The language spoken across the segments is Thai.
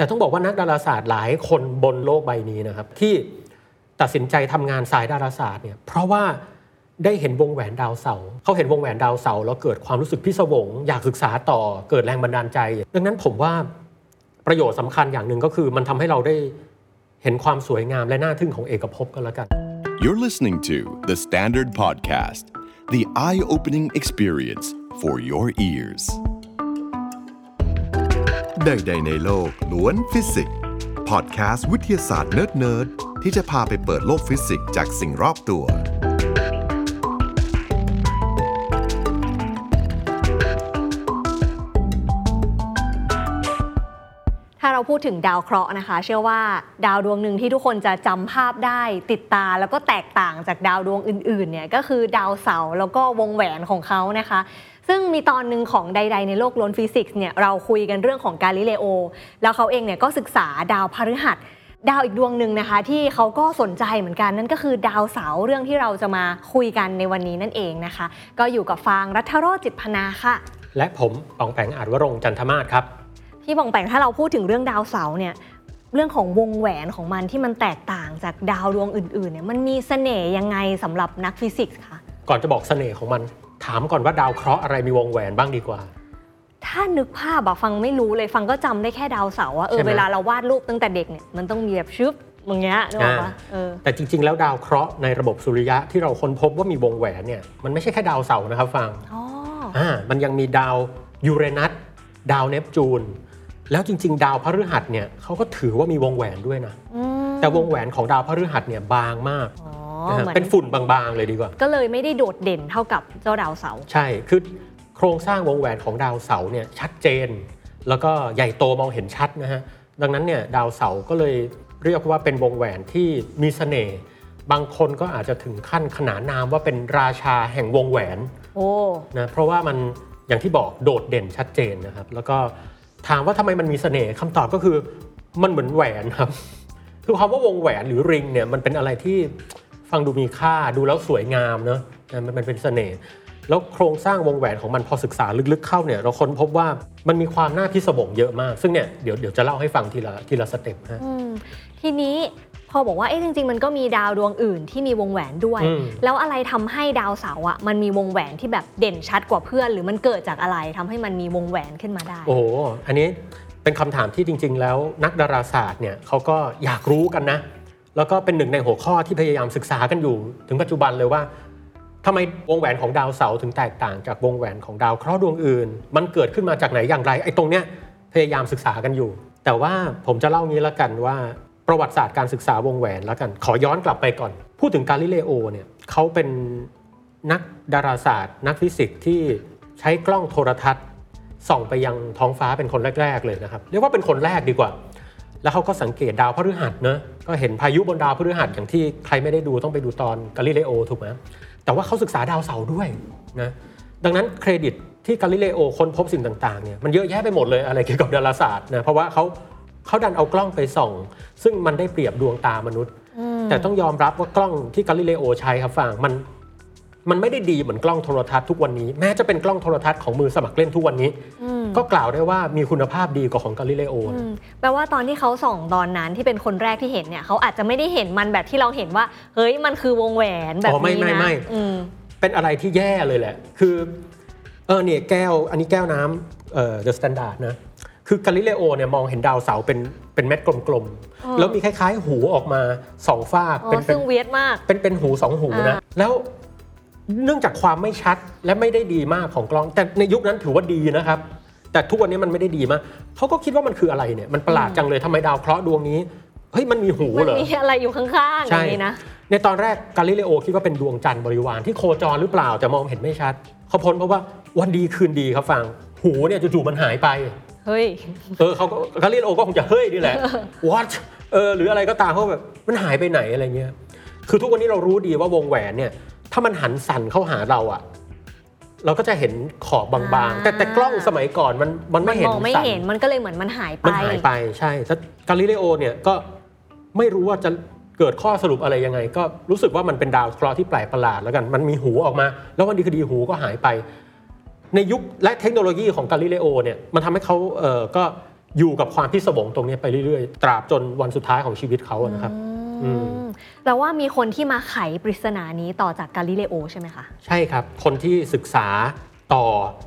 แต่ต้องบอกว่านักดาราศาสตร์หลายคนบนโลกใบนี้นะครับ ที่ตัดสินใจทำงานสายดาราศาสตร์เนี่ยเพราะว่าได้เห็นวงแหวนดาวเสาร์เขาเห็นวงแหวนดาวเสาร์แล้วเกิดความรู้สึกพิศวง อยากศึกษาต่อเกิดแรงบันดาลใจ ดังนั้นผมว่าประโยชน์สำคัญอย่างหนึ่งก็คือ มันทำให้เราได้เห็นความสวยงามและน่าทึ่งของเอกภพกันแล้วกัน You're listening to The Standard Podcast, the eye opening experience for your ears. ใด ๆ ในโลกล้วนฟิสิกส์พอดแคสต์วิทยาศาสตร์เนิร์ดๆที่จะพาไปเปิดโลกฟิสิกส์จากสิ่งรอบตัว ถ้าเราพูดถึงดาวเคราะห์นะคะ เชื่อว่าดาวดวงหนึ่งที่ทุกคนจะจำภาพได้ติดตาแล้วก็แตกต่างจากดาวดวงอื่นๆเนี่ยก็คือดาวเสาร์แล้วก็วงแหวนของเขานะคะ ซึ่งมีตอนหนึ่งของใด ๆ ในโลกล้นฟิสิกส์เนี่ยเราคุยกันเรื่องของกาลิเลโอ แล้วเขาเองเนี่ยก็ศึกษาดาวพฤหัสดาวอีกดวงหนึ่งนะคะ ที่เขาก็สนใจเหมือนกันนั่นก็คือดาวเสาร์เรื่องที่เราจะมาคุยกันในวันนี้นั่นเองนะคะ ก็อยู่กับฟางรัฐโรจน์จิตพนาค่ะ และผมปองแปงอาจวรงค์จันทมาศครับพี่บองแปงถ้าเราพูดถึงเรื่องดาวเสาร์เนี่ยเรื่องของวงแหวนของมันที่มันแตกต่างจากดาวดวงอื่นๆเนี่ยมันมีเสน่ห์ยังไงสำหรับนักฟิสิกส์คะก่อนจะบอกเสน่ห์ของมัน ถามก่อนว่าดาวเคราะห์อะไรมีวงแหวนบ้างดีกว่า ถ้านึกภาพอะฟังไม่รู้เลยฟังก็จำได้แค่ดาวเสาร์ว่าเอใช่อไหม เวลาเราวาดรูปตั้งแต่เด็กเนี่ยมันต้องมีแบบชึบอย่างเงี้ยนึกออกปะเออแต่จริง ๆ แล้วดาวเคราะห์ในระบบสุริยะที่เราค้นพบว่ามีวงแหวนเนี่ยมันไม่ใช่แค่ดาวเสาร์นะครับฟัง อ๋ออ่ามันยังมีดาวยูเรนัสดาวเนปจูน แล้วจริง ๆ ดาวพฤหัสเนี่ยเขาก็ถือว่ามีวงแหวนด้วยนะ อืมแต่วงแหวนของดาวพฤหัสเนี่ยบางมาก อ๋อนะฮะ เหมือนเป็นฝุ่นบางๆเลยดีกว่า ก็เลยไม่ได้โดดเด่นเท่ากับเจ้าดาวเสาร์ใช่คือโครงสร้างวงแหวนของดาวเสาร์เนี่ยชัดเจน แล้วก็ใหญ่โตมองเห็นชัดนะฮะดังนั้นเนี่ยดาวเสาร์ก็เลยเรียกว่าเป็นวงแหวนที่มีเสน่ห์บางคนก็อาจจะถึงขั้นขนานนามว่าเป็นราชาแห่งวงแหวนโอ้นะเพราะว่ามันอย่างที่บอกโดดเด่นชัดเจนนะครับ แล้วก็ถามว่าทำไมมันมีเสน่ห์คำตอบก็คือมันเหมือนแหวนครับ คือคำว่าวงแหวนหรือริงเนี่ยมันเป็นอะไรที่ ฟังดูมีค่าดูแล้วสวยงามเนอะนะมันมันเป็นเสน่ห์แล้วโครงสร้างวงแหวนของมันพอศึกษาลึกๆเข้าเนี่ยเราค้นพบว่ามันมีความน่าพิศวงเยอะมาก ซึ่งเนี่ยเดี๋ยวเดี๋ยวจะเล่าให้ฟังทีละทีละสเต็ปฮะอืมทีนี้พอบอกว่าเอ๊ะจริง ๆ มันก็มีดาวดวงอื่นที่มีวงแหวนด้วยอืมแล้วอะไรทำให้ดาวเสาร์อะมันมีวงแหวนที่แบบเด่นชัดกว่าเพื่อน หรือมันเกิดจากอะไรทำให้มันมีวงแหวนขึ้นมาได้ โอ้โหอันนี้เป็นคำถามที่จริง ๆ แล้วนักดาราศาสตร์เนี่ยเขาก็อยากรู้กันนะ แล้วก็เป็นหนึ่งในหัวข้อที่พยายามศึกษากันอยู่ ถึงปัจจุบันเลยว่าทำไมวงแหวนของดาวเสาร์ถึงแตกต่างจากวงแหวนของดาวเคราะห์ดวงอื่น มันเกิดขึ้นมาจากไหนอย่างไรไอ้ตรงเนี้ยพยายามศึกษากันอยู่ แต่ว่าผมจะเล่างี้ละกันว่าประวัติศาสตร์การศึกษาวงแหวนล้วกัน ขอย้อนกลับไปก่อน พูดถึงกาลิเลโอเนี่ยเขาเป็นนักดาราศาสตร์ นักฟิสิกส์ที่ใช้กล้องโทรทรรศน์ส่องไปยังท้องฟ้าเป็นคนแรก ๆ เลยนะครับ เรียกว่าเป็นคนแรกดีกว่า แล้วเขาก็สังเกตดาวพฤหัสเนอะก็เห็นพายุบนดาวพฤหัสอย่างที่ใครไม่ได้ดูต้องไปดูตอนกาลิเลโอถูกไหมแต่ว่าเขาศึกษาดาวเสาร์ด้วยนะดังนั้นเครดิตที่กาลิเลโอค้นพบสิ่งต่างๆเนี่ยมันเยอะแยะไปหมดเลยอะไรเกี่ยวกับดาราศาสตร์นะเพราะว่าเขาเขาดันเอากล้องไปส่อง ซึ่งมันได้เปรียบดวงตามนุษย์ แต่ต้องยอมรับว่ากล้องที่กาลิเลโอใช้ครับฟังมัน มันไม่ได้ดีเหมือนกล้องโทรทัศน์ทุกวันนี้ แม้จะเป็นกล้องโทรทัศน์ของมือสมัครเล่นทุกวันนี้ ก็กล่าวได้ว่ามีคุณภาพดีกว่าของกาลิเลโอนะอืมแปลว่าตอนที่เขาส่องตอนนั้นที่เป็นคนแรกที่เห็นเนี่ยเขาอาจจะไม่ได้เห็นมันแบบที่เราเห็นว่า เฮ้ยมันคือวงแหวนแบบอ๋อไม่นี้ไม่นะไม่อืมเป็นอะไรที่แย่เลยแหละ คือเออเนี่ยแก้วอันนี้แก้วน้ำเอ่อ The Standard นะคือกาลิเลโอเนี่ยมองเห็นดาวเสาร์เป็นเป็นเม็ดกลมอ๋อๆแล้วมีคล้ายๆ หูออกมาสองฝากอ๋อเป็นเป็ซึ่นงเวียดมาก เป็นเป็นหูสองหูนะอ่าแล้ว เนื่องจากความไม่ชัดและไม่ได้ดีมากของกล้อง แต่ในยุคนั้นถือว่าดีนะครับ แต่ทุกวันนี้มันไม่ได้ดีมากเขาก็คิดว่ามันคืออะไรเนี่ยมันประหลาดจังเลยทำไมดาวเคราะห์ดวงนี้เฮ้ยมันมีหูมันเหรอมีอะไรอยู่ข้างๆอใช่ย่างนี้นะในตอนแรกกาลิเลโอคิดว่าเป็นดวงจันทร์บริวารที่โคจรหรือเปล่าแต่มองเห็นไม่ชัดเขาพ้นเพราะว่าวันดีคืนดีครับฟังหูเนี่ยจู่ๆมันหายไปเฮ้ยเออเขาก็กาลิเลโอก็คงจะเฮ้ยนี่แหละ what เออหรืออะไรก็ตามเขาแบบมันหายไปไหนอะไรเงี้ยคือทุกวันนี้เรารู้ดีว่าวงแหวนเนี่ย ถ้ามันหันสั่นเข้าหาเราอะเราก็จะเห็นขอบบางอ่าๆแต่แต่กล้องสมัยก่อนมันมันมัไม่นเห็นมองไม่สั่นเห็นมันก็เลยเหมือนมันหายไปมันหายไปใช่แต่กาลิเลโอเนี่ยก็ไม่รู้ว่าจะเกิดข้อสรุปอะไรยังไง ก็รู้สึกว่ามันเป็นดาวเคราะห์ที่แปลกประหลาดแล้วกัน มันมีหูออกมา แล้ววันดีคดีหูก็หายไป ในยุคและเทคโนโลยีของกาลิเลโอเนี่ยมันทำให้เขาเออก็อยู่กับความพิศวงตรงนี้ไปเรื่อยๆ ตราบจนวันสุดท้ายของชีวิตเขาอะนะครับอืม แปลว่ามีคนที่มาไขปริศนานี้ต่อจากกาลิเลโอใช่ไหมคะ ใช่ครับ คนที่ศึกษาต่อ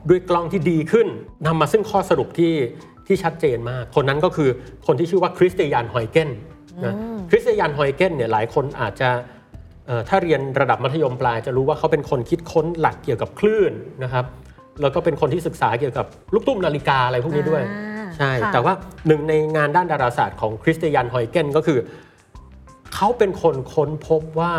ด้วยกล้องที่ดีขึ้นนำมาซึ่งข้อสรุปที่ที่ชัดเจนมาก คนนั้นก็คือคนที่ชื่อว่าคริสเตียน ฮอยเกนนะคริสเตียน ฮอยเกนเนี่ยหลายคนอาจจะเอ่อถ้าเรียนระดับมัธยมปลายจะรู้ว่าเขาเป็นคนคิดค้นหลักเกี่ยวกับคลื่นนะครับแล้วก็เป็นคนที่ศึกษาเกี่ยวกับลูกตุ้มนาฬิกาอะไรพวกนี้ด้วยอ่าใช่ค่ะแต่ว่าหนึ่งในงานด้านดาราศาสตร์ของคริสเตียน ฮอยเกนก็คือ เขาเป็นคนค้นพบว่า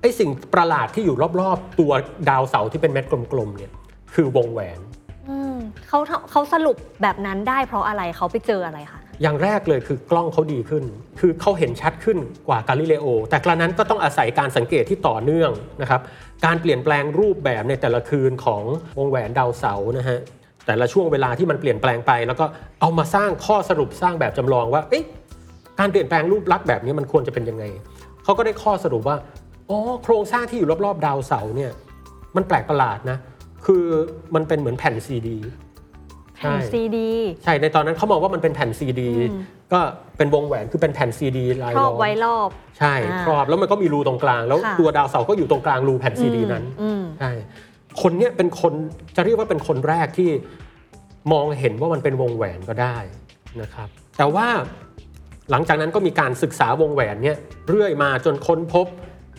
ไอ้สิ่งประหลาดที่อยู่รอบๆ ตัวดาวเสาร์ที่เป็นเม็ดกลมๆเนี่ยคือวงแหวนอืมเขาเขาสรุปแบบนั้นได้เพราะอะไรเขาไปเจออะไรคะอย่างแรกเลยคือกล้องเขาดีขึ้น คือเขาเห็นชัดขึ้นกว่ากาลิเลโอ แต่กระนั้นก็ต้องอาศัยการสังเกตที่ต่อเนื่องนะครับ การเปลี่ยนแปลงรูปแบบในแต่ละคืนของวงแหวนดาวเสาร์นะฮะแต่ละช่วงเวลาที่มันเปลี่ยนแปลงไป แล้วก็เอามาสร้างข้อสรุปสร้างแบบจำลองว่าเอ๊ะ การเปลี่ยนแปลงรูปลักษณ์แบบนี้มันควรจะเป็นยังไงเขาก็ได้ข้อสรุปว่าอ๋อโครงสร้างที่อยู่รอบๆ ดาวเสาร์เนี่ยมันแปลกประหลาดนะ คือมันเป็นเหมือนแผ่นซีดีแผ่นซีดีใช่ในตอนนั้นเขามองว่ามันเป็นแผ่นซีดีก็เป็นวงแหวนคือเป็นแผ่นซีดีลายครล้ออบมไว้รอบ ใช่อ่าครอบแล้วมันก็มีรูตรงกลาง แล้วค่ะตัวดาวเสาร์ก็อยู่ตรงกลางรูแผ่นซีดีนั้นอืมใช่คนเนี้ยเป็นคนจะเรียกว่าเป็นคนแรกที่มองเห็นว่ามันเป็นวงแหวนก็ได้นะครับ แต่ว่า หลังจากนั้นก็มีการศึกษาวงแหวนเนี่ยเรื่อยมาจนค้นพบ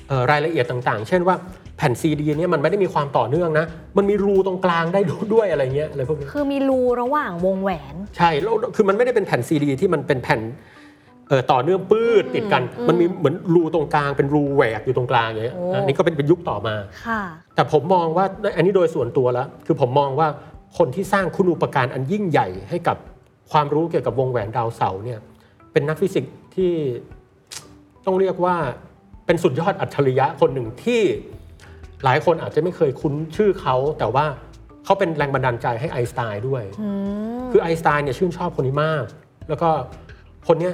เอ่อรายละเอียดต่างๆ เช่นว่าแผ่นซีดีเนี่ยมันไม่ได้มีความต่อเนื่องนะ มันมีรูตรงกลางได้ด้วยอะไรเงี้ยอะไรพวกนี้ คือมีรูระหว่างวงแหวน ใช่แล้วคือมันไม่ได้เป็นแผ่นซีดีที่มันเป็นแผ่นเอ่อต่อเนื่องปื้ดติดกันอืมมันมีเหมือนรูตรงกลางเป็นรูแหวกอยู่ตรงกลางอย่างเงี้ยโอ้อันนี้ก็เป็นเป็นยุคต่อมาค่ะแต่ผมมองว่าอันนี้โดยส่วนตัวแล้วคือผมมองว่าคนที่สร้างคุณูปการอันยิ่งใหญ่ให้กับความรู้เกี่ยวกับวงแหวนดาวเสาร์เนี่ย เป็นนักฟิสิกส์ที่ต้องเรียกว่าเป็นสุดยอดอัจฉริยะคนหนึ่งที่หลายคนอาจจะไม่เคยคุ้นชื่อเขา แต่ว่าเขาเป็นแรงบันดาลใจให้ไอน์สไตน์ด้วย คือไอน์สไตน์เนี่ยชื่นชอบคนนี้มาก แล้วก็คนเนี้ย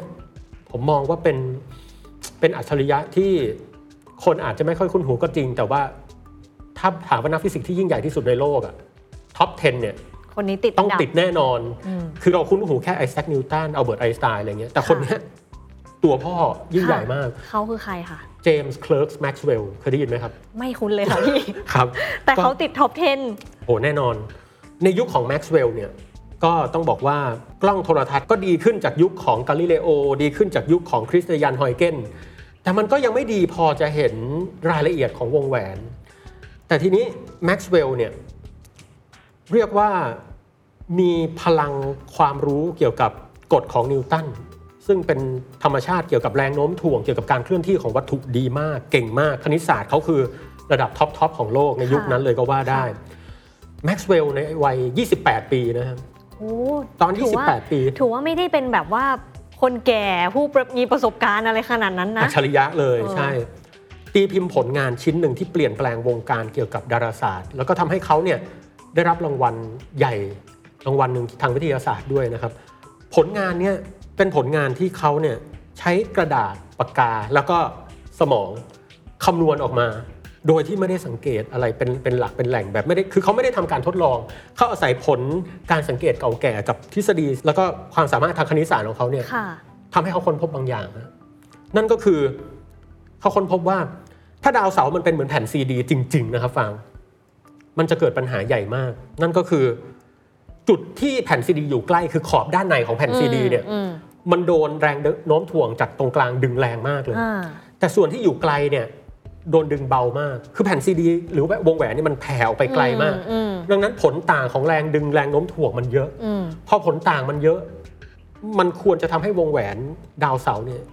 ผมมองว่าเป็นเป็นอัจฉริยะที่คนอาจจะไม่ค่อยคุ้นหูก็จริง แต่ว่าถ้าถามว่านักฟิสิกส์ที่ยิ่งใหญ่ที่สุดในโลกอะ top 10 เนี่ย คนนี้ติดต้องนดับติดแน่นอนอืมคือเราคุ้นหูแค่ไอแซคนิวตันอัลเบิร์ตไอน์สไตน์อะไรเงี้ย แต่คนเนี้ยตัวพ่อยิ่งใหญ่มาก เขาคือใครคะเจมส์ เคลิร์กแม็กซ์เวลล์เคยได้ยินไหมครับ ไม่คุ้นเลยค่ะพี่ ครับ แต่เขาติด top โหแน่นอน ในยุคของแม็กซ์เวลล์เนี่ย ก็ต้องบอกว่ากล้องโทรทรรศน์ก็ดีขึ้นจากยุคของกาลิเลโอ ดีขึ้นจากยุคของคริสเตียนฮอยเกนส์ แต่มันก็ยังไม่ดีพอจะเห็นรายละเอียดของวงแหวน แต่ทีนี้แม็กซ์เวลล์เนี่ย เรียกว่ามีพลังความรู้เกี่ยวกับกฎของนิวตันซึ่งเป็นธรรมชาติเกี่ยวกับแรงโน้มถ่วงเกี่ยวกับการเคลื่อนที่ของวัตถุดีมากเก่งมากคณิตศาสตร์เขาคือระดับ top top ของโลกในยุคนั้นเลยก็ว่าได้แม็กซ์เวลล์ในวัย 28 ปีนะครับโอ้ตอนถือว่า28 ปี ถือว่าไม่ได้เป็นแบบว่าคนแก่ผู้มีประสบการณ์อะไรขนาดนั้นนะอัจฉริยะเลยเออใช่ ตีพิมพ์ผลงานชิ้นหนึ่งที่เปลี่ยนแปลงวงการเกี่ยวกับดาราศาสตร์ แล้วก็ทำให้เขาเนี่ย ได้รับรางวัลใหญ่รางวัลหนึ่งทางวิทยาศาสตร์ด้วยนะครับ ผลงานเนี่ยเป็นผลงานที่เขาเนี่ยใช้กระดาษปากกาแล้วก็สมองคำนวณออกมา โดยที่ไม่ได้สังเกตอะไรเป็นเป็นหลักเป็นแหล่งแบบไม่ได้คือเขาไม่ได้ทำการทดลอง เขาอาศัยผลการสังเกตเก่าแก่กับทฤษฎี แล้วก็ความสามารถทางคณิตศาสตร์ของเขาเนี่ยค่ะทำให้เขาค้นพบบางอย่างนะนั่นก็คือเขาค้นพบว่าถ้าดาวเสาร์มันเป็นเหมือนแผ่นซีดีจริง ๆ นะครับฟัง มันจะเกิดปัญหาใหญ่มาก นั่นก็คือ จุดที่แผ่นซีดีอยู่ใกล้คือขอบด้านในของแผ่นซีดีเนี่ยอืมมันโดนแรงโน้มถ่วงจากตรงกลางดึงแรงมากเลยอ่าแต่ส่วนที่อยู่ไกลเนี่ยโดนดึงเบามาก คือแผ่นซีดี หรือว่าวงแหวนนี่มันแผ่ออกไปไกลมากอืมดังนั้นผลต่างของแรงดึงแรงโน้มถ่วงมันเยอะอืมพอผลต่างมันเยอะ มันควรจะทำให้วงแหวนดาวเสาร์เนี่ย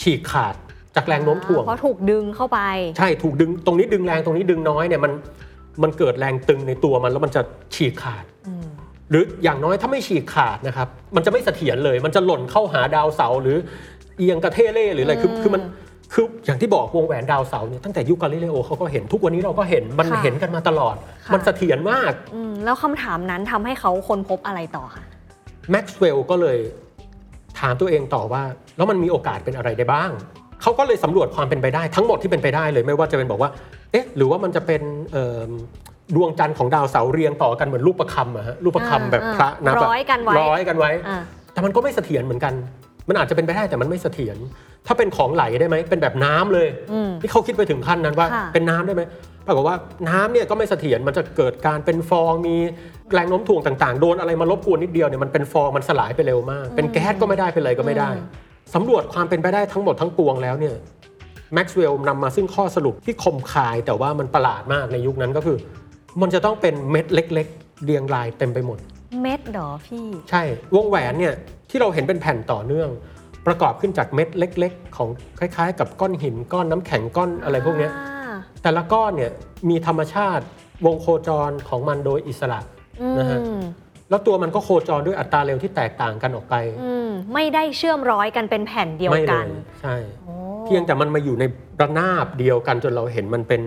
ฉีกขาดจากแรงโน้มถ่วง เพราะถูกดึงเข้าไป ใช่ ถูกดึง ตรงนี้ดึงแรง ตรงนี้ดึงน้อยเนี่ยมัน มันเกิดแรงตึงในตัวมันแล้วมันจะฉีกขาดอืมหรืออย่างน้อยถ้าไม่ฉีกขาดนะครับ มันจะไม่เสถียรเลย มันจะหล่นเข้าหาดาวเสาร์หรือเอียงกระเท่เร่หรืออะไรคือคือมันคืออย่างที่บอกวงแหวนดาวเสาร์เนี่ยตั้งแต่ยุคกาลิเลโอเขาก็เห็นทุกวันนี้เราก็เห็นมันค่ะเห็นกันมาตลอดค่ะมันเสถียรมากอืมแล้วคำถามนั้นทำให้เขาค้นพบอะไรต่อคะแม็กซ์เวลล์ก็เลยถามตัวเองต่อว่า แล้วมันมีโอกาสเป็นอะไรได้บ้าง เขาก็เลยสำรวจความเป็นไปได้ทั้งหมดที่เป็นไปได้เลยไม่ว่าจะเป็นบอกว่า เอ๊ะหรือว่ามันจะเป็นเอิ่มดวงจันทร์ของดาวเสาร์เรียงต่อกันเหมือนลูกประคำอะฮะลูกประคำแบบพระนับอะร้อยกันไว้ร้อยกันไว้อ่าแต่มันก็ไม่เสถียรเหมือนกัน มันอาจจะเป็นไปได้แต่มันไม่เสถียรถ้าเป็นของไหลได้ไหมเป็นแบบน้ำเลยอืมที่เขาคิดไปถึงขั้นนั้นว่าค่ะเป็นน้ำได้ไหมปรากฏว่าน้ำเนี่ยก็ไม่เสถียรมันจะเกิดการเป็นฟองมีแรงโน้มถ่วงต่างๆ โดนอะไรมารบกวนนิดเดียวเนี่ยมันเป็นฟองมันสลายไปเร็วมาก เป็นแก๊สก็ไม่ได้เป็นอะไรก็ไม่ได้สำรวจความเป็นไปได้ทั้งหมดทั้งปวงแล้วเนี่ย แม็กซ์เวลล์นำมาซึ่งข้อสรุปที่คมคายแต่ว่ามันประหลาดมากในยุคนั้นก็คือ มันจะต้องเป็นเม็ดเล็ก ๆ เรียงรายเต็มไปหมด เม็ดเหรอพี่ ใช่วงแหวนเนี่ยที่เราเห็นเป็นแผ่นต่อเนื่อง ประกอบขึ้นจากเม็ดเล็ก ๆ ของคล้ายๆ กับก้อนหินก้อนน้ำแข็งก้อนอะไรพวกเนี้ยอ่าแต่ละก้อนเนี่ยมีธรรมชาติวงโคจรของมันโดยอิสระนะฮะอืมแล้วตัวมันก็โคจรด้วยอัตราเร็วที่แตกต่างกันออกไปอืมไม่ได้เชื่อมร้อยกันเป็นแผ่นเดียวไม่เลกันยใช่โอ้เพียงแต่มันมาอยู่ในระนาบเดียวกันจนเราเห็นมันเป็น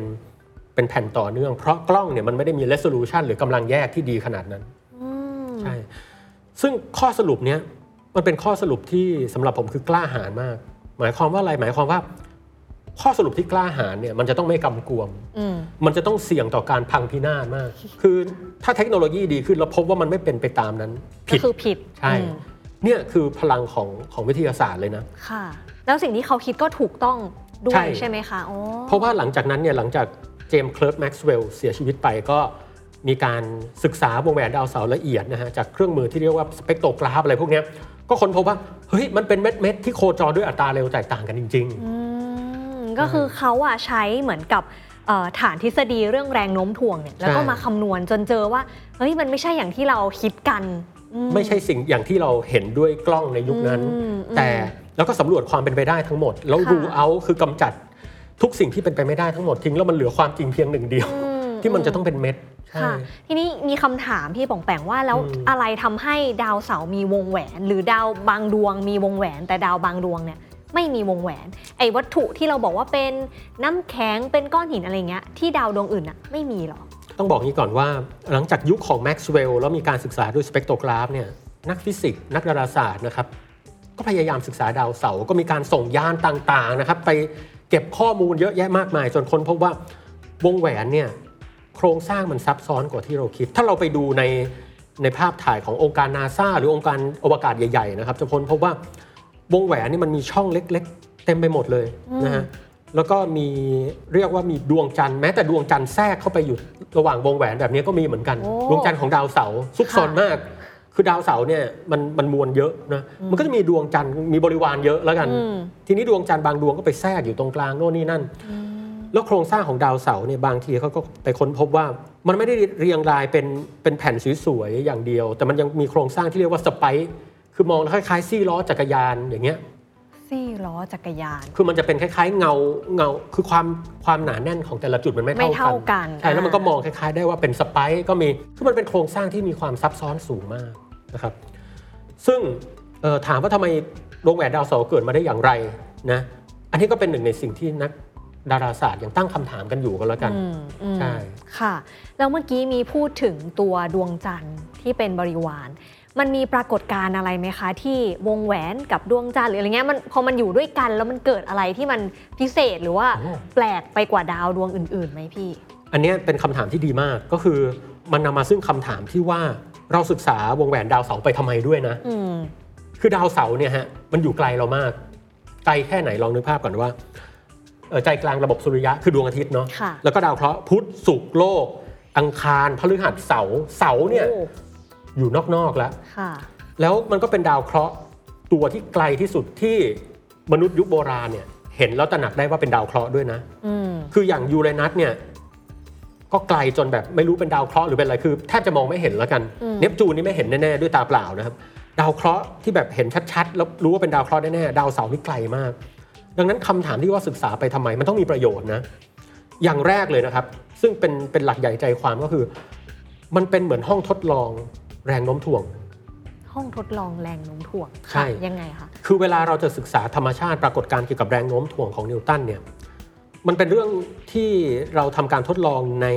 เป็นแผ่นต่อเนื่อง เพราะกล้องเนี่ยมันไม่ได้มี resolution หรือกำลังแยกที่ดีขนาดนั้นอืมใช่ ซึ่งข้อสรุปเนี้ยมันเป็นข้อสรุปที่สำหรับผมคือกล้าหาญมาก หมายความว่าอะไรหมายความว่า ข้อสรุปที่กล้าหาญเนี่ยมันจะต้องไม่กำกวมอืมมันจะต้องเสี่ยงต่อการพังพินาศมาก คือถ้าเทคโนโลยีดีขึ้นเราพบว่ามันไม่เป็นไปตามนั้นก็ผิดคือผิดใช่อืมเนี่ยคือพลังของของวิทยาศาสตร์เลยนะค่ะ แล้วสิ่งที่เขาคิดก็ถูกต้องด้วใช่ยใช่ไหมคะอ๋อเพราะว่าหลังจากนั้นเนี่ยหลังจากเจมส์เคลิร์กแม็กซ์เวลล์เสียชีวิตไปก็มีการศึกษาวงแหวนดาวเสาร์ละเอียดนะฮะจากเครื่องมือที่เรียกว่า spectrograph อะไรพวกเนี้ยก็ค้นพบว่าเฮ้ยมันเป็นเม็ดเม็ดๆที่โคจรด้วยอัตราเร็วแตกต่างกันจริงอืมก็คือเขาอะใช้เหมือนกับเอ่อฐานทฤษฎีเรื่องแรงโน้มถ่วงเนี่ยแล้วก็ใช่มาคำนวณจนเจอว่าเฮ้ยมันไม่ใช่อย่างที่เราคิดกันอืๆไม่ใช่สิ่งอย่างที่เราเห็นด้วยกล้องในยุคนั้นอืมแต่ แล้วก็สำรวจความเป็นไปได้ทั้งหมด แล้วค่ะรูเอาคือกำจัดทุกสิ่งที่เป็นไปไม่ได้ทั้งหมดทิ้งแล้วมันเหลือความจริงเพียงหนึ่งเดียวอืที่มันจะต้องเป็นเม็ดใช่ค่ะทีนี้มีคำถามพี่ป่องแปงว่าแล้วอืมอะไรทำให้ดาวเสาร์มีวงแหวน หรือดาวบางดวงมีวงแหวน แต่ดาวบางดวงเนี่ยไม่มีวงแหวน ไอ้วัตถุที่เราบอกว่าเป็นน้ำแข็งเป็นก้อนหินอะไรเงี้ยที่ดาวดวงอื่นอะไม่มีหรอ ต้องบอกงี้ก่อนว่าหลังจากยุคของแม็กซ์เวลล์แล้วมีการศึกษาด้วย spectrograph เนี่ยนักฟิสิกส์นักดาราศาสตร์นะครับ ก็พยายามศึกษาดาวเสาร์ก็มีการส่งยานต่างๆนะครับ ไปเก็บข้อมูลเยอะแยะมากมาย จนค้นพบว่าวงแหวนเนี่ยโครงสร้างมันซับซ้อนกว่าที่เราคิด ถ้าเราไปดูในในภาพถ่ายขององค์การนาซาหรือองค์การอวกาศใหญ่ๆนะครับจะค้นพบว่าวงแหวนนี่มันมีช่องเล็ก ๆ เต็มไปหมดเลยนะฮะแล้วก็มีเรียกว่ามีดวงจันทร์แม้แต่ดวงจันทร์แทรกเข้าไปอยู่ระหว่างวงแหวนแบบนี้ก็มีเหมือนกันโอ้ดวงจันทร์ของดาวเสาร์ซุกซนค่ะมาก คือดาวเสาร์เนี่ยมันมันมวลเยอะนะมันก็จะมีดวงจันทร์มีบริวารเยอะแล้วกันอืมทีนี้ดวงจันทร์บางดวงก็ไปแทรกอยู่ตรงกลางโน่นนี่นั่น แล้วโครงสร้างของดาวเสาร์เนี่ยบางทีเขาก็ไปค้นพบว่ามันไม่ได้เรียงรายเป็นเป็นแผ่นสวยๆอย่างเดียว แต่มันยังมีโครงสร้างที่เรียกว่าสไปค์คือมองแล้วคล้ายๆซี่ล้อจักรยานอย่างเงี้ย ซี่ล้อจักรยาน คือมันจะเป็นคล้ายๆเงาเงาคือความความหนาแน่นของแต่ละจุดมันไม่ไม่เท่าเท่ากักันใช่แล้วมันก็อ่ามองคล้ายๆ ได้ว่าเป็นสไปค์ก็มีคือมันเป็นโครงสร้างที่มีความซับซ้อนสูงมากนะครับ ซึ่งเอ่อถามว่าทำไมวงแหวนดาวเสาร์เกิดมาได้อย่างไรนะอันนี้ก็เป็นหนึ่งในสิ่งที่นักดาราศาสตร์ยังตั้งคำถามกันอยู่ก็แล้วกันอืมอืมใช่ค่ะ แล้วเมื่อกี้มีพูดถึงตัวดวงจันทร์ที่เป็นบริวาร มันมีปรากฏการณ์อะไรไหมคะ ที่วงแหวนกับดวงจันทร์หรืออะไรเงี้ยมันพอมันอยู่ด้วยกันแล้วมันเกิดอะไรที่มันพิเศษหรือว่าโอ้แปลกไปกว่าดาวดวงอื่นๆไหมพี่ อันเนี้ยเป็นคำถามที่ดีมากก็คือมันนำมาซึ่งคำถามที่ว่าเราศึกษาวงแหวนดาวเสาร์ไปทำไมด้วยนะอืมคือดาวเสาร์เนี่ยฮะมันอยู่ไกลเรามากไกลแค่ไหนลองนึกภาพก่อนว่าเอ่อใจกลางระบบสุริยะคือดวงอาทิตย์เนาะค่ะแล้วก็ดาวเคราะห์พุธศุกร์โลก อังคารพฤหัสเสาร์เสาร์เนี่ยโอ้อยู่นอกๆแล้วค่ะแล้วมันก็เป็นดาวเคราะห์ตัวที่ไกลที่สุดที่มนุษย์ยุคโบราณเนี่ยเห็นแล้วตระหนักได้ว่าเป็นดาวเคราะห์ด้วยนะอืมคืออย่างยูเรนัสเนี่ยก็ไกลจนแบบไม่รู้เป็นดาวเคราะห์หรือเป็นอะไรคือแทบจะมองไม่เห็นแล้วกันอืมเนปจูนนี่ไม่เห็นแน่ๆด้วยตาเปล่านะครับ ดาวเคราะห์ที่แบบเห็นชัดๆแล้วรู้ว่าเป็นดาวเคราะห์แน่ๆดาวเสาร์นี่ไกลมาก ดังนั้นคำถามที่ว่าศึกษาไปทำไมมันต้องมีประโยชน์นะ อย่างแรกเลยนะครับ ซึ่งเป็นเป็นหลักใหญ่ใจความก็คือ มันเป็นเหมือนห้องทดลอง แรงโน้มถ่วง ห้องทดลองแรงโน้มถ่วงใช่ค่ะยังไงคะคือเวลาเราจะศึกษาธรรมชาติปรากฏการณ์เกี่ยวกับแรงโน้มถ่วงของนิวตันเนี่ยมันเป็นเรื่องที่เราทำการทดลองใน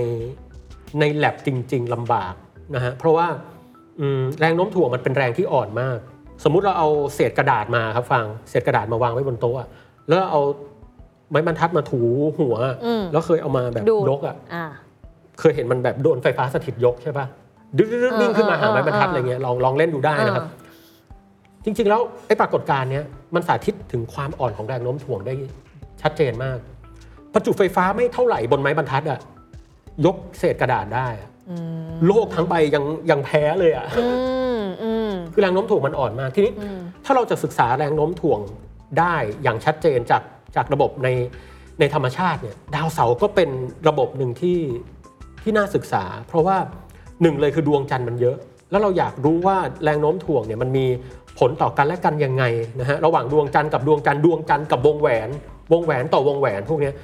ในแลบจริง ๆลำบากนะฮะเพราะว่าอืมแรงโน้มถ่วงมันเป็นแรงที่อ่อนมาก สมมุติเราเอาเศษกระดาษมาครับฟังเศษกระดาษมาวางไว้บนโต๊ะอะแล้วเอาไม้บรรทัดมาถูหัวอืมแล้วเคยเอามาแบบดูดยกอะอ่าเคยเห็นมันแบบโดนไฟฟ้าสถิตยกใช่ปะ ดึ๊ดๆๆวิ่งขึ้นมาหาไม้บรรทัดอะไรเงี้ยลองลองเล่นดูได้นะครับอ่าจริง ๆ แล้วไอ้ปรากฏการณ์เนี้ยมันสาธิตถึงความอ่อนของแรงโน้มถ่วงได้ชัดเจนมากประจุไฟฟ้าไม่เท่าไหร่บนไม้บรรทัดอะยกเศษกระดาษได้อะโลกทั้งใบยังยังแพ้เลยอะอืมอืมคือแรงโน้มถ่วงมันอ่อนมากทีนี้อืมถ้าเราจะศึกษาแรงโน้มถ่วงได้อย่างชัดเจนจากจากระบบในในธรรมชาติเนี่ยดาวเสาร์ก็เป็นระบบหนึ่งที่ที่น่าศึกษา เพราะว่า หนึ่งเลยคือดวงจันทร์มันเยอะ แล้วเราอยากรู้ว่าแรงโน้มถ่วงเนี่ยมันมีผลต่อกันและกันยังไงนะฮะระหว่างดวงจันทร์กับดวงจันทร์ดวงจันทร์กับวงแหวน วงแหวนต่อวงแหวนพวกเนี้ย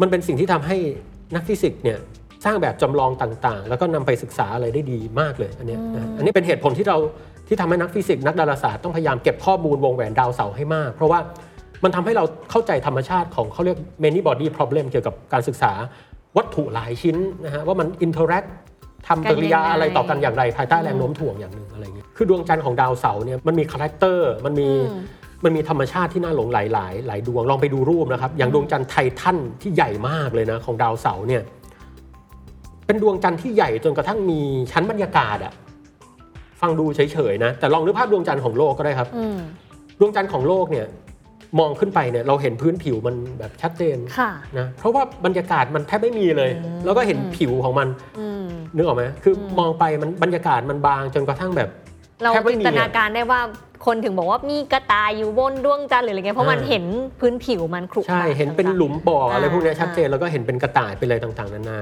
มันเป็นสิ่งที่ทำให้นักฟิสิกส์เนี่ยสร้างแบบจำลองต่างๆ แล้วก็นำไปศึกษาอะไรได้ดีมากเลยอันเนี้ยนะอันนี้เป็นเหตุผลที่เราที่ทำให้นักฟิสิกส์นักดาราศาสตร์ต้องพยายามเก็บข้อมูลวงแหวนดาวเสาร์ให้มาก เพราะว่ามันทำให้เราเข้าใจธรรมชาติของเขาเรียก many body problem เกี่ยวกับการศึกษาวัตถุหลายชิ้นนะฮะว่ามัน interact ทำปฏิกิริยาอะไรต่อกันอย่างไร ภายใต้แรงโน้มถ่วงอย่างหนึ่งอะไรอย่างเงี้ยคือดวงจันทร์ของดาวเสาร์เนี่ยมันมี character มันมีมันมีธรรมชาติที่น่าหลงใหลหลายหลายดวงลองไปดูรูปนะครับ อย่างดวงจันทร์ไททันที่ใหญ่มากเลยนะของดาวเสาร์เนี่ยเป็นดวงจันทร์ที่ใหญ่จนกระทั่งมีชั้นบรรยากาศอะฟังดูเฉยๆนะ แต่ลองนึกภาพดวงจันทร์ของโลกก็ได้ครับอืมดวงจันทร์ของโลกเนี่ยมองขึ้นไปเนี่ยเราเห็นพื้นผิวมันแบบชัดเจนค่ะนะเพราะว่าบรรยากาศมันแทบไม่มีเลย แล้วก็เห็นผิวของมันอืม นึกออกไหมคือมองไปมันบรรยากาศมันบางจนกระทั่งแบบเราแทบไม่จินมีตอะนาการได้ว่าคนถึงบอกว่ามีกระต่ายอยู่บนดวงจันทร์หรืออะไรเงี้ยเพราะมันอ่าเห็นพื้นผิวมันครุขระใช่เห็นเป็นต่างๆหลุมบ่ออะไรอ่าพวกเนี้ยชัดเจนอ่าแล้วก็เห็นเป็นกระต่ายเป็นอะไรต่างๆนานา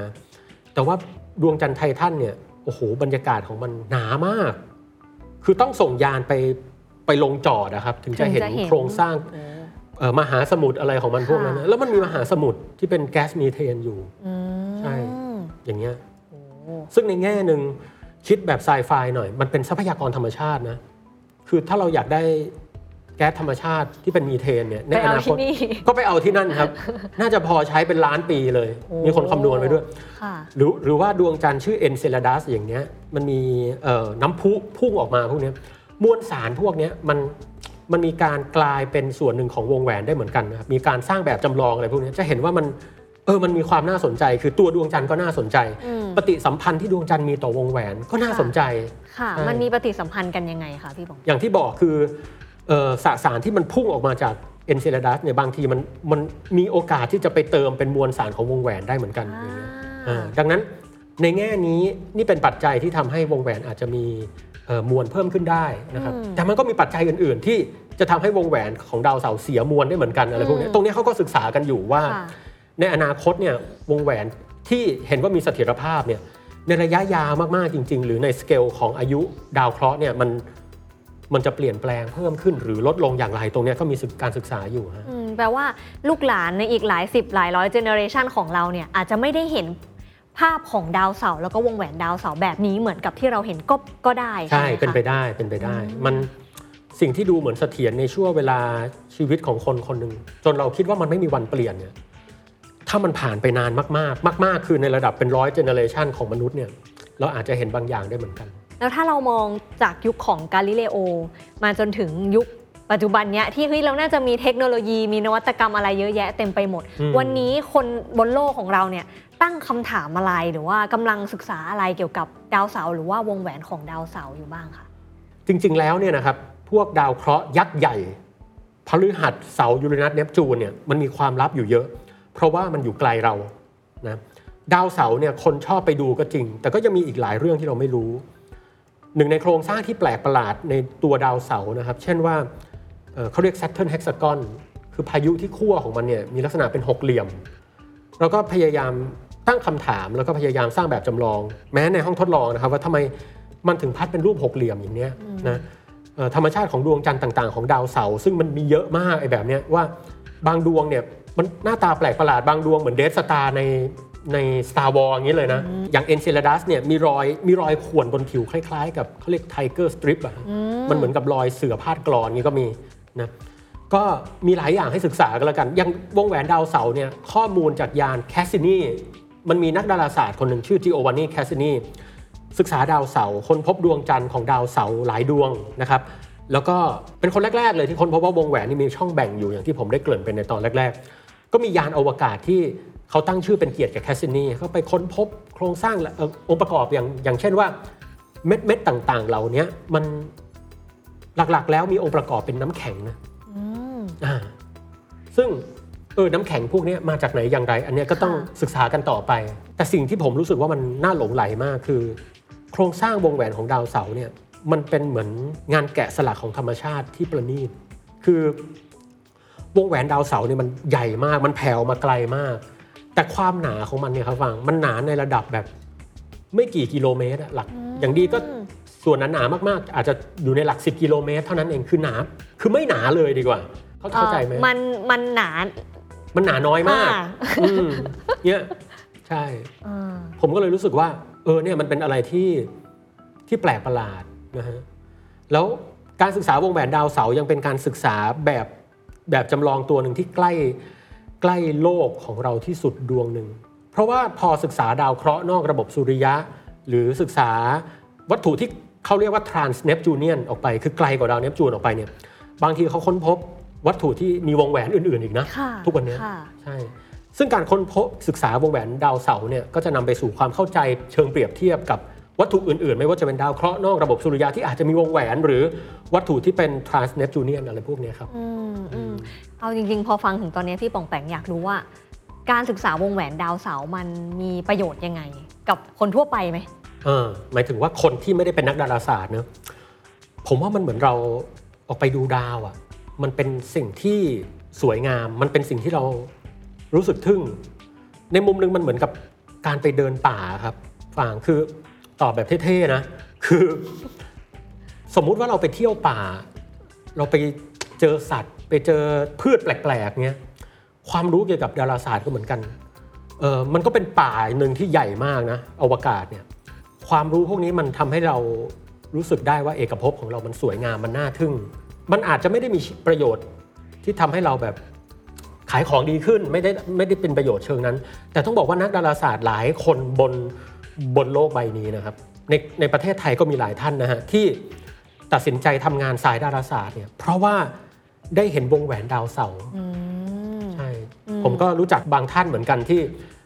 แต่ว่าดวงจันทร์ไททันเนี่ยโอ้โหบรรยากาศของมันหนามาก คือต้องส่งยานไปไปลงจอดนะครับ ถึงจะเห็นโครงสร้างโอ้เอ่อมหาสมุทรอะไรของมันพวกนั้นนะแล้วมันมีมหาสมุทรที่เป็นแก๊สมีเทนอยู่อืมใช่อย่างเงี้ยโอ้ ซึ่งในแง่หนึ่งคิดแบบไซไฟหน่อย มันเป็นทรัพยากรธรรมชาตินะ คือถ้าเราอยากได้แก๊สธรรมชาติที่เป็นมีเทนเนี่ยในไปอเอานาคที่ตนี่ก็ไปเอาที่นั่นครับ น่าจะพอใช้เป็นล้านปีเลยโอ้มีคนคำนวณไว้ด้วยค่ะหรือหรือว่าดวงจันทร์ชื่อเอนเซลาดัสอย่างเนี้ยมันมีเอ่อน้ำพุพุ่งออกมาพวกเนี้ยมวลสารพวกเนี้ยมันมันมีการกลายเป็นส่วนหนึ่งของวงแหวนได้เหมือนกันนะครับมีการสร้างแบบจำลองอะไรพวกเนี้ยจะเห็นว่ามัน เออมันมีความน่าสนใจ คือตัวดวงจันทร์ก็น่าสนใจอืมปฏิสัมพันธ์ที่ดวงจันทร์มีต่อวงแหวนก็น่าค่ะสนใจค่ะใช่มันมีปฏิสัมพันธ์กันยังไงคะพี่บองอย่างที่บอกคือเอ่อสสารที่มันพุ่งออกมาจากเอนเซลาดัสเนี่ยบางทีมันมันมีโอกาสที่จะไปเติมเป็นมวลสารของวงแหวนได้เหมือนกันอย่างเงี้ยอ่าดังนั้นในแง่นี้นี่เป็นปัจจัยที่ทำให้วงแหวนอาจจะมีเอ่อมวลเพิ่มขึ้นได้นะครับอืมแต่มันก็มีปัจจัยอื่น ๆ ที่จะทำให้วงแหวนของดาวเสาร์เสียมวลได้เหมือนกันอะไรพวกเนี้ยอืมตรงเนี้ยเขาก็ศึกษากันอยู่ว่าค่ะ ในอนาคตเนี่ยวงแหวนที่เห็นว่ามีเสถียรภาพเนี่ยในระยะยาวมากๆจริง ๆ หรือในสเกลของอายุดาวเคราะห์เนี่ยมันมันจะเปลี่ยนแปลงเพิ่มขึ้น หรือลดลงอย่างไรตรงเนี้ยก็มีศึกการศึกษาอยู่ฮะอืมแปลว่าลูกหลานในอีกหลายสิบหลายร้อย generation ของเราเนี่ยอาจจะไม่ได้เห็นภาพของดาวเสาร์แล้วก็วงแหวนดาวเสาร์แบบนี้เหมือนกับที่เราเห็นก็ก็ได้ใช่ไหมคะเป็นไปได้เป็นไปได้ มันสิ่งที่ดูเหมือนเสถียรในช่วงเวลาชีวิตของคนคนหนึ่งจนเราคิดว่ามันไม่มีวันเปลี่ยนเนี่ย ถ้ามันผ่านไปนานมากๆ มาก ๆ คือในระดับเป็นร้อย generation ของมนุษย์เนี่ยเราอาจจะเห็นบางอย่างได้เหมือนกัน แล้วถ้าเรามองจากยุคของกาลิเลโอ มาจนถึงยุคปัจจุบันเนี้ยที่เฮ้ยเราน่าจะมีเทคโนโลยีมีนวัตกรรมอะไรเยอะแยะเต็มไปหมดอืมวันนี้คนบนโลกของเราเนี่ยตั้งคำถามอะไรหรือว่ากำลังศึกษาอะไรเกี่ยวกับดาวเสาร์หรือว่าวงแหวนของดาวเสาร์อยู่บ้างคะจริงๆแล้วเนี่ยนะครับพวกดาวเคราะห์ยักษ์ใหญ่พฤหัสเสาร์ยูเรนัสเนปจูนเนี่ยมันมีความลับอยู่เยอะ เพราะว่ามันอยู่ไกลเรานะดาวเสาร์เนี่ยคนชอบไปดูก็จริง แต่ก็ยังมีอีกหลายเรื่องที่เราไม่รู้ หนึ่งในโครงสร้างที่แปลกประหลาดในตัวดาวเสาร์นะครับ เช่นว่าเอ่อเขาเรียก Saturn hexagon คือพายุที่ขั้วของมันเนี่ยมีลักษณะเป็นหกเหลี่ยมเราก็พยายามตั้งคำถามแล้วก็พยายามสร้างแบบจำลอง แม้ในห้องทดลองนะครับ ว่าทำไมมันถึงพัดเป็นรูปหกเหลี่ยมอย่างเนี้ยนะเอ่อธรรมชาติของดวงจันทร์ต่าง ๆ ของดาวเสาร์ซึ่งมันมีเยอะมากไอ้แบบเนี้ยว่าบางดวงเนี่ย มันหน้าตาแปลกประหลาดบางดวงเหมือนเดสตาในใน Star Wars อย่างนี้เลยนะ อย่าง Enceladus เนี่ยมีรอยมีรอยข่วนบนผิวคล้ายๆ กับเขาเรียก Tiger Stripe อะมันเหมือนกับรอยเสือพาดกลอนนี้ก็มีนะก็มีหลายอย่างให้ศึกษากันแล้วกัน อย่างวงแหวนดาวเสาร์เนี่ยข้อมูลจากยานแคสซินีมันมีนักดาราศาสตร์คนหนึ่งชื่อจิโอวานนีแคสซินีศึกษาดาวเสาร์ค้นพบดวงจันทร์ของดาวเสาร์หลายดวงนะครับแล้วก็เป็นคนแรก ๆ เลยที่ค้นพบว่าวงแหวนนี่มีช่องแบ่งอยู่อย่างที่ผมได้เกริ่นไปในตอนแรก ๆ ก็มียานอวกาศที่เขาตั้งชื่อเป็นเกียรติกับแคสซินีเขาไปค้นพบโครงสร้างและเอ่อองค์ประกอบอย่างอย่างเช่นว่าเม็ดเม็ดๆต่างๆ เหล่านี้มันหลักๆ แล้วมีองค์ประกอบเป็นน้ำแข็งนะอืมอ่าซึ่งเออน้ำแข็งพวกเนี้ยมาจากไหนอย่างไร อันเนี้ยก็ต้องค่ะศึกษากันต่อไป แต่สิ่งที่ผมรู้สึกว่ามันน่าหลงใหลมากคือ โครงสร้างวงแหวนของดาวเสาร์เนี่ยมันเป็นเหมือนงานแกะสลักของธรรมชาติที่ประณีตคือ วงแหวนดาวเสาร์เนี่ยมันใหญ่มาก มันแผ่วมาไกลมาก แต่ความหนาของมันเนี่ยครับฟัง มันหนาในระดับแบบไม่กี่กิโลเมตรอะหลัก อย่างดีก็ส่วนหนาๆมากๆ อาจจะอยู่ในหลัก 10 กิโลเมตร เท่านั้นเองคือหนาคือไม่หนาเลยดีกว่า เขาเข้าใจไหมเอ่อมันมันหนา มันหนาน้อยมากอ่าอืมเนี่ยใช่อ่าผมก็เลยรู้สึกว่า เออเนี่ยมันเป็นอะไรที่ที่แปลกประหลาดนะฮะแล้วการศึกษาวงแหวนดาวเสาร์ยังเป็นการศึกษาแบบ แบบจำลองตัวหนึ่งที่ใกล้ใกล้โลกของเราที่สุดดวงหนึ่ง เพราะว่าพอศึกษาดาวเคราะห์นอกระบบสุริยะ หรือศึกษาวัตถุที่เขาเรียกว่า trans Neptunian ออกไป คือไกลกว่าดาวเนปจูนออกไปเนี่ยบางทีเขาค้นพบวัตถุที่มีวงแหวนอื่นๆอีกนะค่ะทุกวันเนี้ยค่ะใช่ซึ่งการค้นพบศึกษาวงแหวนดาวเสาร์เนี่ยก็จะนำไปสู่ความเข้าใจเชิงเปรียบเทียบกับ วัตถุอื่นๆ ไม่ว่าจะเป็นดาวเคราะห์นอกระบบสุริยะที่อาจจะมีวงแหวน หรือวัตถุที่เป็น trans Neptunian อะไรพวกเนี้ยครับอืมอืมเอาจริงๆ พอฟังถึงตอนนี้พี่ปองแปงอยากรู้ว่า การศึกษาวงแหวนดาวเสาร์มันมีประโยชน์ยังไง กับคนทั่วไปไหมเออหมายถึงว่าคนที่ไม่ได้เป็นนักดาราศาสตร์เนอะผมว่ามันเหมือนเราออกไปดูดาวอะ่ะ มันเป็นสิ่งที่สวยงาม มันเป็นสิ่งที่เรารู้สึกทึ่ง ในมุมหนึงมันเหมือนกับการไปเดินป่าครับฟางคือ ตอบแบบเท่ๆนะ คือ สมมุติว่าเราไปเที่ยวป่า เราไปเจอสัตว์ ไปเจอพืชแปลกๆเงี้ยความรู้เกี่ยวกับดาราศาสตร์ก็เหมือนกันเออมันก็เป็นป่าหนึ่งที่ใหญ่มากนะอวกาศเนี่ยความรู้พวกนี้มันทำให้เรารู้สึกได้ว่าเอกภพของเรามันสวยงามมันน่าทึ่ง มันอาจจะไม่ได้มีประโยชน์ที่ทำให้เราแบบขายของดีขึ้นไม่ได้ไม่ได้เป็นประโยชน์เชิงนั้น แต่ต้องบอกว่านักดาราศาสตร์หลายคนบน บนโลกใบนี้นะครับ ในในประเทศไทยก็มีหลายท่านนะฮะที่ตัดสินใจทำงานสายดาราศาสตร์เนี่ยเพราะว่าได้เห็นวงแหวนดาวเสาร์อืมใช่ผมก็รู้จักบางท่านเหมือนกันที่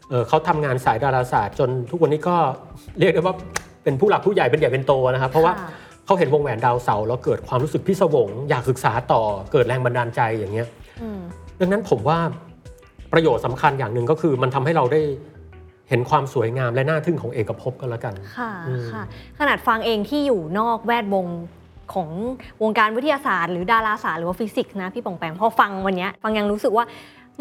เอ่อเขาทำงานสายดาราศาสตร์ จนทุกวันนี้ก็เรียกได้ว่าเป็นผู้หลักผู้ใหญ่เป็นใหญ่เป็นโตนะครับ เพราะว่าค่ะเขาเห็นวงแหวนดาวเสาร์แล้วเกิดความรู้สึกพิศวง อยากศึกษาต่อเกิดแรงบันดาลใจอย่างเงี้ยอืมดังนั้นผมว่าประโยชน์สำคัญอย่างหนึ่งก็คือมันทำให้เราได้ เห็นความสวยงามและน่าทึ่งของเอกภพกันละกัน ค่ะอืมค่ะ ขนาดฟังเองที่อยู่นอกแวดวงของวงการวิทยาศาสตร์ หรือดาราศาสตร์หรือว่าฟิสิกส์นะพี่ปองแปงพอฟังวันเนี้ยฟังยังรู้สึกว่า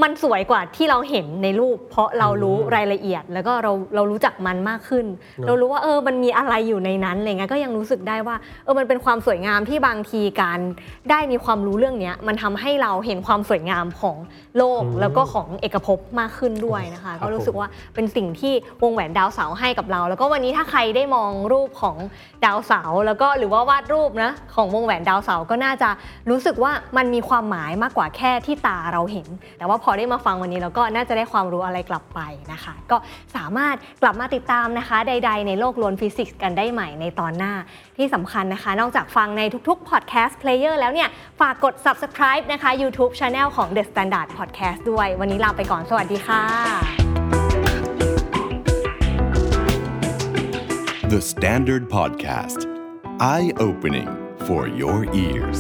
มันสวยกว่าที่เราเห็นในรูป เพราะเรารู้รายละเอียด แล้วก็เราเรารู้จักมันมากขึ้น เรารู้ว่าเออมันมีอะไรอยู่ในนั้นอะไรเงี้ยก็ยังรู้สึกได้ว่าเออมันเป็นความสวยงามที่บางทีการได้มีความรู้เรื่องเนี้ยมันทำให้เราเห็นความสวยงามของโลกอืมแล้วก็ของเอกภพมากขึ้นด้วยนะคะครับก็รู้สึกผมว่าเป็นสิ่งที่วงแหวนดาวเสาร์ให้กับเรา แล้วก็วันนี้ถ้าใครได้มองรูปของดาวเสาร์แล้วก็หรือว่าวาดรูปนะของวงแหวนดาวเสาร์ก็น่าจะรู้สึกว่ามันมีความหมายมากกว่าแค่ที่ตาเราเห็น แต่ว่าพอได้มาฟังวันนี้เราก็น่าจะได้ความรู้อะไรกลับไปนะคะ ก็สามารถกลับมาติดตามนะคะ ใด ๆ ในโลกลวนฟิสิกส์กันได้ใหม่ในตอนหน้าที่สำคัญนะคะ นอกจากฟังในทุกๆ podcast player แล้วเนี่ย ฝากกด subscribe นะคะ YouTube Channel ของ The Standard Podcast ด้วย วันนี้ลาไปก่อนสวัสดีค่ะ The Standard Podcast. Eye opening for your ears.